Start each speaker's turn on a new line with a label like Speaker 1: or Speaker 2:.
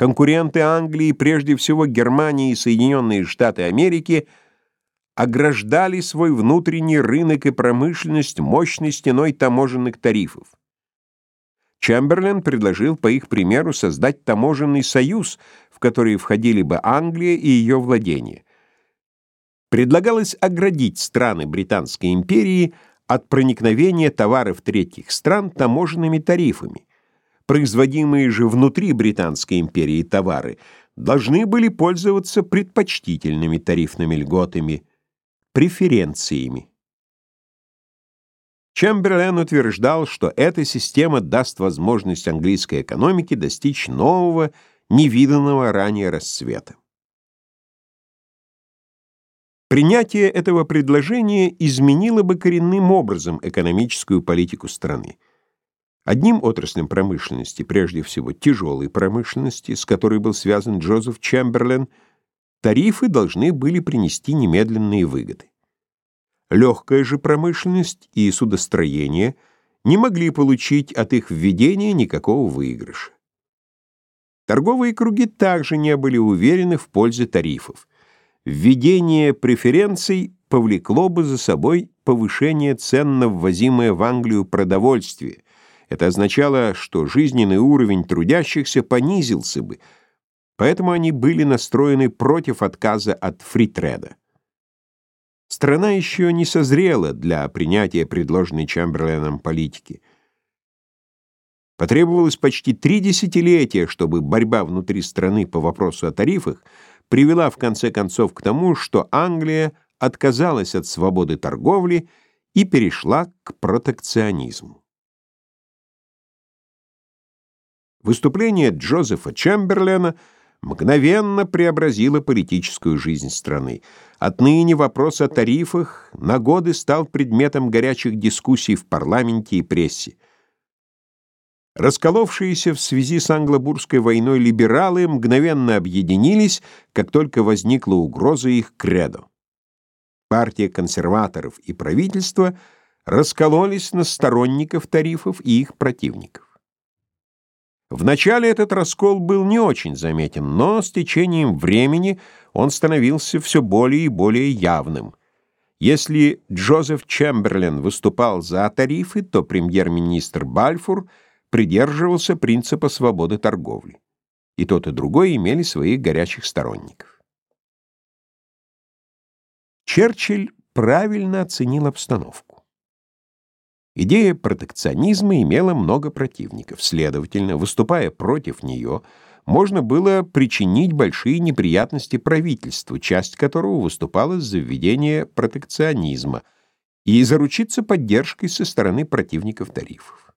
Speaker 1: Конкуренты Англии, прежде всего Германия и Соединенные Штаты Америки, ограждали свой внутренний рынок и промышленность мощной стеной таможенных тарифов. Чемберлен предложил, по их примеру, создать таможенный союз, в который входили бы Англия и ее владения. Предлагалось оградить страны Британской империи от проникновения товаров третьих стран таможенными тарифами. Производимые же внутри Британской империи товары должны были пользоваться предпочтительными тарифными льготами, преференциями. Чемберлен утверждал, что эта система даст возможность английской экономике достичь нового, невиданного ранее расцвета. Принятие этого предложения изменило бы коренным образом экономическую политику страны. Одним отраслям промышленности, прежде всего тяжелой промышленности, с которой был связан Джозеф Чемберлен, тарифы должны были принести немедленные выгоды. Легкая же промышленность и судостроение не могли получить от их введения никакого выигрыша. Торговые круги также не были уверены в пользе тарифов. Введение преференций повлекло бы за собой повышение цен на ввозимое в Англию продовольствие. Это означало, что жизненный уровень трудящихся понизился бы, поэтому они были настроены против отказа от фритреда. Страна еще не созрела для принятия предложенной Чемберленом политики. Потребовалось почти три десятилетия, чтобы борьба внутри страны по вопросу о тарифах – привела в конце концов к тому, что Англия отказалась от свободы торговли и перешла к протекционизму. Выступление Джозефа Чемберлена мгновенно преобразило политическую жизнь страны. Отныне вопрос о тарифах на годы стал предметом горячих дискуссий в парламенте и прессе. Расколовшиеся в связи с англобурской войной либералы мгновенно объединились, как только возникла угроза их кредо. Партия консерваторов и правительство раскололись на сторонников тарифов и их противников. Вначале этот раскол был не очень заметен, но с течением времени он становился все более и более явным. Если Джозеф Чемберлен выступал за тарифы, то премьер-министр Бальфур – придерживался принципа свободы торговли. И тот, и другой имели своих горячих сторонников. Черчилль правильно оценил обстановку. Идея протекционизма имела много противников, следовательно, выступая против нее, можно было причинить большие неприятности правительству, часть которого выступала за введение протекционизма, и заручиться поддержкой со стороны противников тарифов.